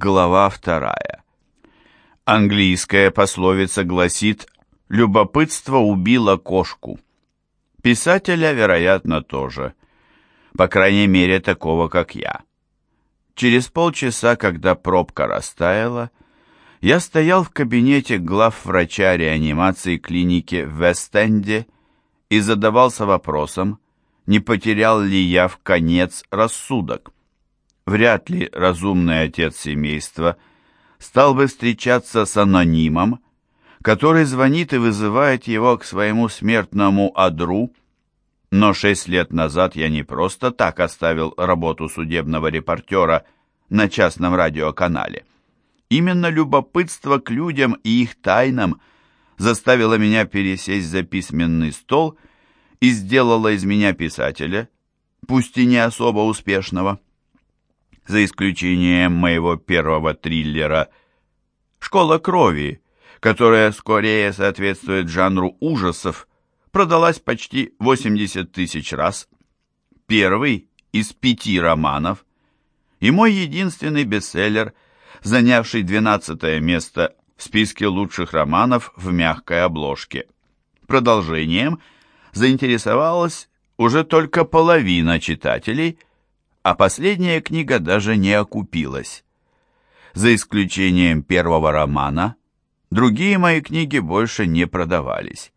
Глава вторая. Английская пословица гласит «любопытство убило кошку». Писателя, вероятно, тоже. По крайней мере, такого, как я. Через полчаса, когда пробка растаяла, я стоял в кабинете глав врача реанимации клиники в Вест-Энде и задавался вопросом, не потерял ли я в конец рассудок. Вряд ли разумный отец семейства стал бы встречаться с анонимом, который звонит и вызывает его к своему смертному одру, но шесть лет назад я не просто так оставил работу судебного репортера на частном радиоканале. Именно любопытство к людям и их тайнам заставило меня пересесть за письменный стол и сделало из меня писателя, пусть и не особо успешного за исключением моего первого триллера «Школа крови», которая скорее соответствует жанру ужасов, продалась почти 80 тысяч раз. Первый из пяти романов и мой единственный бестселлер, занявший 12 место в списке лучших романов в мягкой обложке. Продолжением заинтересовалась уже только половина читателей – а последняя книга даже не окупилась. За исключением первого романа, другие мои книги больше не продавались.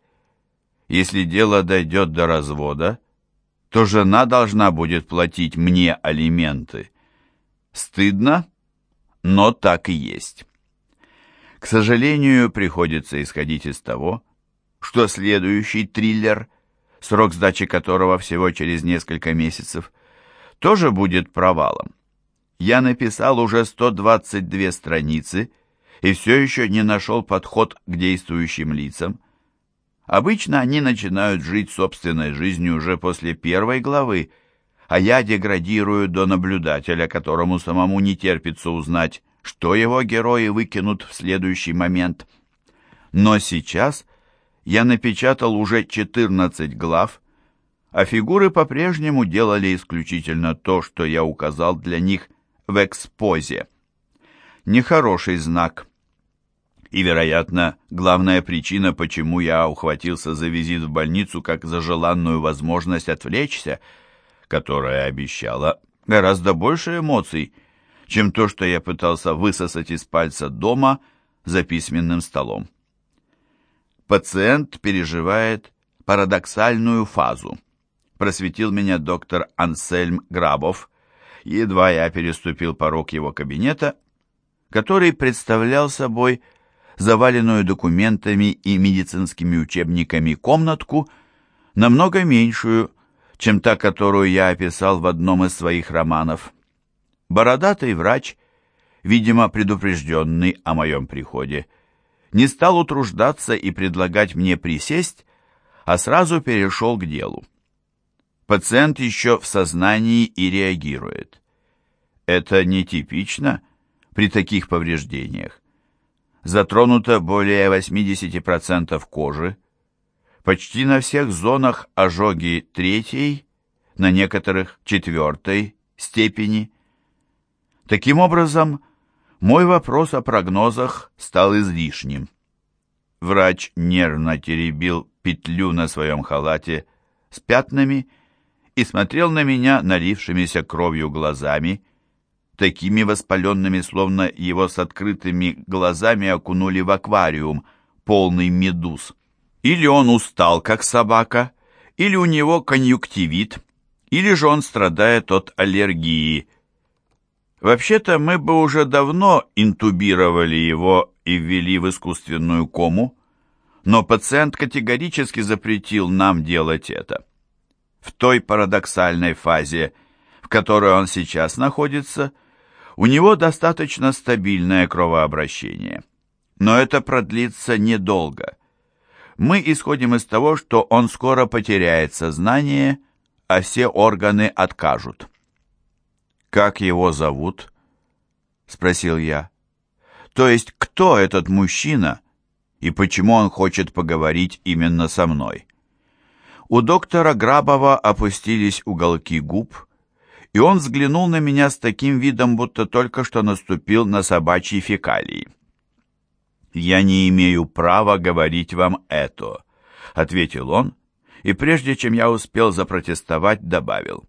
Если дело дойдет до развода, то жена должна будет платить мне алименты. Стыдно, но так и есть. К сожалению, приходится исходить из того, что следующий триллер, срок сдачи которого всего через несколько месяцев, тоже будет провалом. Я написал уже 122 страницы и все еще не нашел подход к действующим лицам. Обычно они начинают жить собственной жизнью уже после первой главы, а я деградирую до наблюдателя, которому самому не терпится узнать, что его герои выкинут в следующий момент. Но сейчас я напечатал уже 14 глав, а фигуры по-прежнему делали исключительно то, что я указал для них в экспозе. Нехороший знак. И, вероятно, главная причина, почему я ухватился за визит в больницу как за желанную возможность отвлечься, которая обещала гораздо больше эмоций, чем то, что я пытался высосать из пальца дома за письменным столом. Пациент переживает парадоксальную фазу просветил меня доктор Ансельм Грабов, едва я переступил порог его кабинета, который представлял собой заваленную документами и медицинскими учебниками комнатку, намного меньшую, чем та, которую я описал в одном из своих романов. Бородатый врач, видимо, предупрежденный о моем приходе, не стал утруждаться и предлагать мне присесть, а сразу перешел к делу. Пациент еще в сознании и реагирует. Это нетипично при таких повреждениях. Затронуто более 80% кожи. Почти на всех зонах ожоги третьей, на некоторых четвертой степени. Таким образом, мой вопрос о прогнозах стал излишним. Врач нервно теребил петлю на своем халате с пятнами смотрел на меня налившимися кровью глазами, такими воспаленными, словно его с открытыми глазами окунули в аквариум, полный медуз. Или он устал, как собака, или у него конъюнктивит, или же он страдает от аллергии. Вообще-то мы бы уже давно интубировали его и ввели в искусственную кому, но пациент категорически запретил нам делать это в той парадоксальной фазе, в которой он сейчас находится, у него достаточно стабильное кровообращение. Но это продлится недолго. Мы исходим из того, что он скоро потеряет сознание, а все органы откажут. «Как его зовут?» — спросил я. «То есть кто этот мужчина и почему он хочет поговорить именно со мной?» У доктора Грабова опустились уголки губ, и он взглянул на меня с таким видом, будто только что наступил на собачьи фекалии. «Я не имею права говорить вам это», — ответил он, и прежде чем я успел запротестовать, добавил.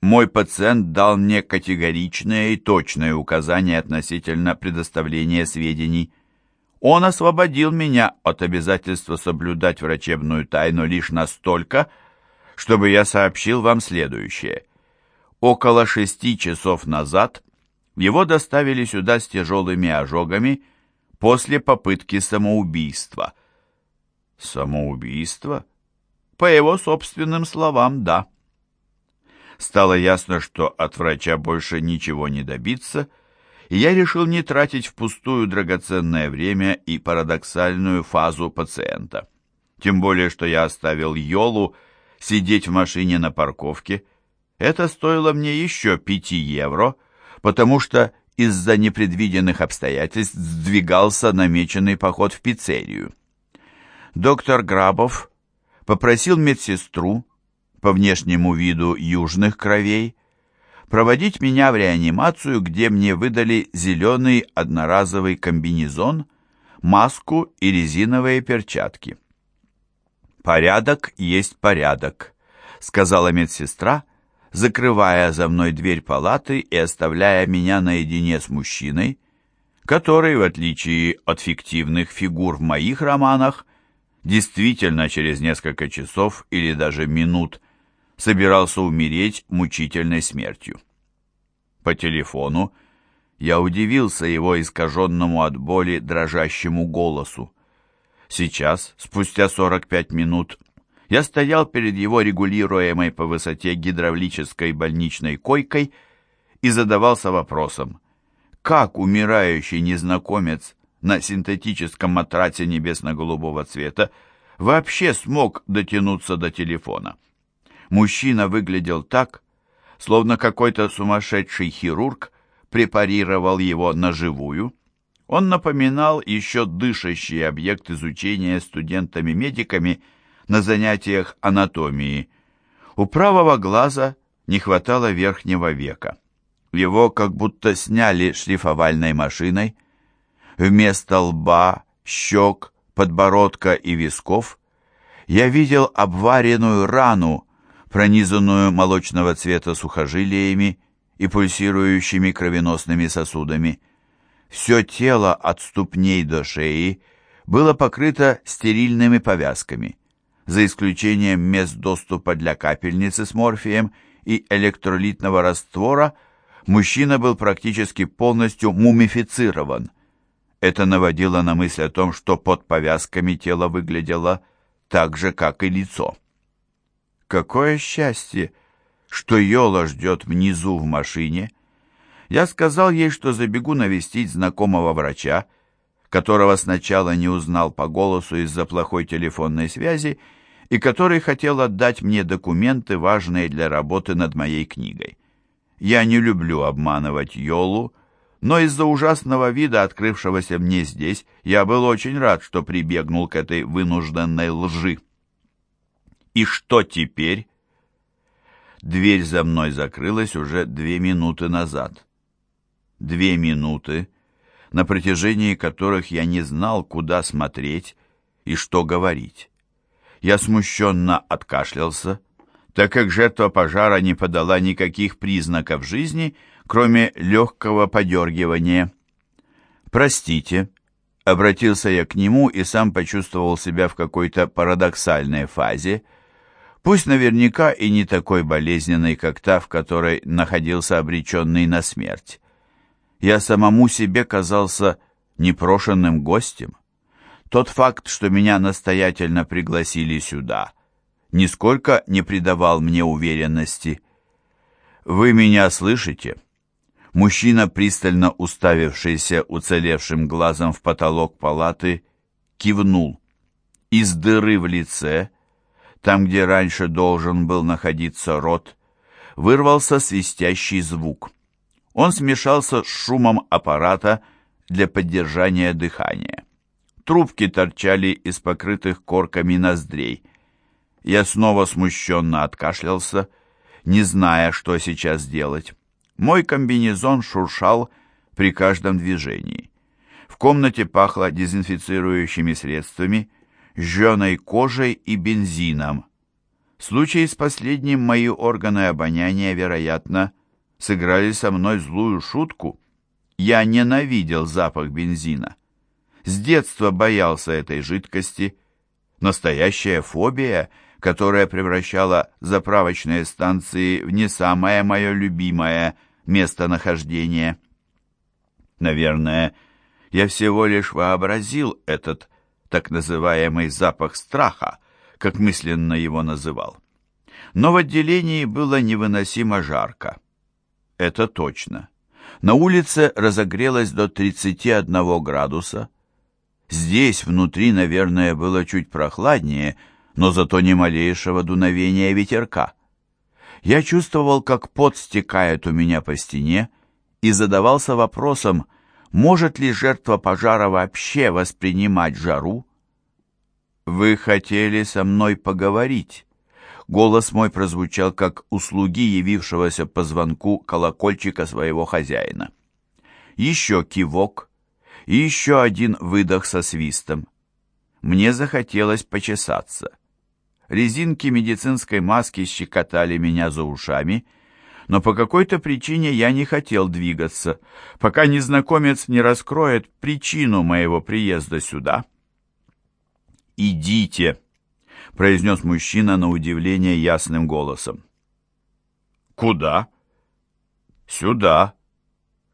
«Мой пациент дал мне категоричное и точное указание относительно предоставления сведений. Он освободил меня от обязательства соблюдать врачебную тайну лишь настолько, чтобы я сообщил вам следующее. Около шести часов назад его доставили сюда с тяжелыми ожогами после попытки самоубийства. Самоубийство? По его собственным словам, да. Стало ясно, что от врача больше ничего не добиться, и я решил не тратить впустую драгоценное время и парадоксальную фазу пациента. Тем более, что я оставил Йолу сидеть в машине на парковке. Это стоило мне еще пяти евро, потому что из-за непредвиденных обстоятельств сдвигался намеченный поход в пиццерию. Доктор Грабов попросил медсестру, по внешнему виду южных кровей, проводить меня в реанимацию, где мне выдали зеленый одноразовый комбинезон, маску и резиновые перчатки. «Порядок есть порядок», — сказала медсестра, закрывая за мной дверь палаты и оставляя меня наедине с мужчиной, который, в отличие от фиктивных фигур в моих романах, действительно через несколько часов или даже минут собирался умереть мучительной смертью. По телефону я удивился его искаженному от боли дрожащему голосу. Сейчас, спустя 45 минут, я стоял перед его регулируемой по высоте гидравлической больничной койкой и задавался вопросом, как умирающий незнакомец на синтетическом матрасе небесно-голубого цвета вообще смог дотянуться до телефона. Мужчина выглядел так, словно какой-то сумасшедший хирург препарировал его на живую. Он напоминал еще дышащий объект изучения студентами-медиками на занятиях анатомии. У правого глаза не хватало верхнего века. Его как будто сняли шлифовальной машиной, Вместо лба, щек, подбородка и висков я видел обваренную рану, пронизанную молочного цвета сухожилиями и пульсирующими кровеносными сосудами. Все тело от ступней до шеи было покрыто стерильными повязками, за исключением мест доступа для капельницы с морфием и электролитного раствора, мужчина был практически полностью мумифицирован – это наводило на мысль о том, что под повязками тело выглядело так же, как и лицо. Какое счастье, что Йола ждет внизу в машине. Я сказал ей, что забегу навестить знакомого врача, которого сначала не узнал по голосу из-за плохой телефонной связи, и который хотел отдать мне документы, важные для работы над моей книгой. Я не люблю обманывать Йолу, но из-за ужасного вида, открывшегося мне здесь, я был очень рад, что прибегнул к этой вынужденной лжи. И что теперь? Дверь за мной закрылась уже две минуты назад. Две минуты, на протяжении которых я не знал, куда смотреть и что говорить. Я смущенно откашлялся, так как жертва пожара не подала никаких признаков жизни, кроме легкого подергивания. «Простите», — обратился я к нему и сам почувствовал себя в какой-то парадоксальной фазе, пусть наверняка и не такой болезненной, как та, в которой находился обреченный на смерть. Я самому себе казался непрошенным гостем. Тот факт, что меня настоятельно пригласили сюда, нисколько не придавал мне уверенности. «Вы меня слышите?» Мужчина, пристально уставившийся уцелевшим глазом в потолок палаты, кивнул. Из дыры в лице, там, где раньше должен был находиться рот, вырвался свистящий звук. Он смешался с шумом аппарата для поддержания дыхания. Трубки торчали из покрытых корками ноздрей. Я снова смущенно откашлялся не зная, что сейчас делать. Мой комбинезон шуршал при каждом движении. В комнате пахло дезинфицирующими средствами, жженой кожей и бензином. В случае с последним мои органы обоняния, вероятно, сыграли со мной злую шутку. Я ненавидел запах бензина. С детства боялся этой жидкости. Настоящая фобия, которая превращала заправочные станции в не самое мое любимое местонахождение. Наверное, я всего лишь вообразил этот так называемый запах страха, как мысленно его называл. Но в отделении было невыносимо жарко. Это точно. На улице разогрелось до 31 градуса. Здесь, внутри, наверное, было чуть прохладнее, но зато ни малейшего дуновения ветерка. Я чувствовал, как пот стекает у меня по стене, и задавался вопросом, может ли жертва пожара вообще воспринимать жару? «Вы хотели со мной поговорить?» Голос мой прозвучал, как у слуги, явившегося по звонку колокольчика своего хозяина. Еще кивок, и еще один выдох со свистом. Мне захотелось почесаться. Резинки медицинской маски щекотали меня за ушами, но по какой-то причине я не хотел двигаться, пока незнакомец не раскроет причину моего приезда сюда. «Идите!» — произнес мужчина на удивление ясным голосом. «Куда?» «Сюда.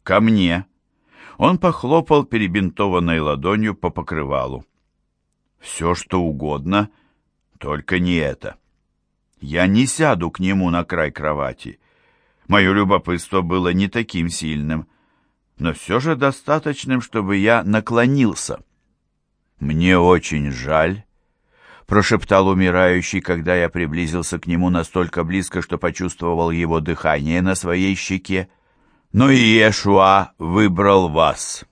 Ко мне». Он похлопал перебинтованной ладонью по покрывалу. «Все, что угодно, только не это. Я не сяду к нему на край кровати. Мое любопытство было не таким сильным, но все же достаточным, чтобы я наклонился». «Мне очень жаль», — прошептал умирающий, когда я приблизился к нему настолько близко, что почувствовал его дыхание на своей щеке. «Но Иешуа выбрал вас».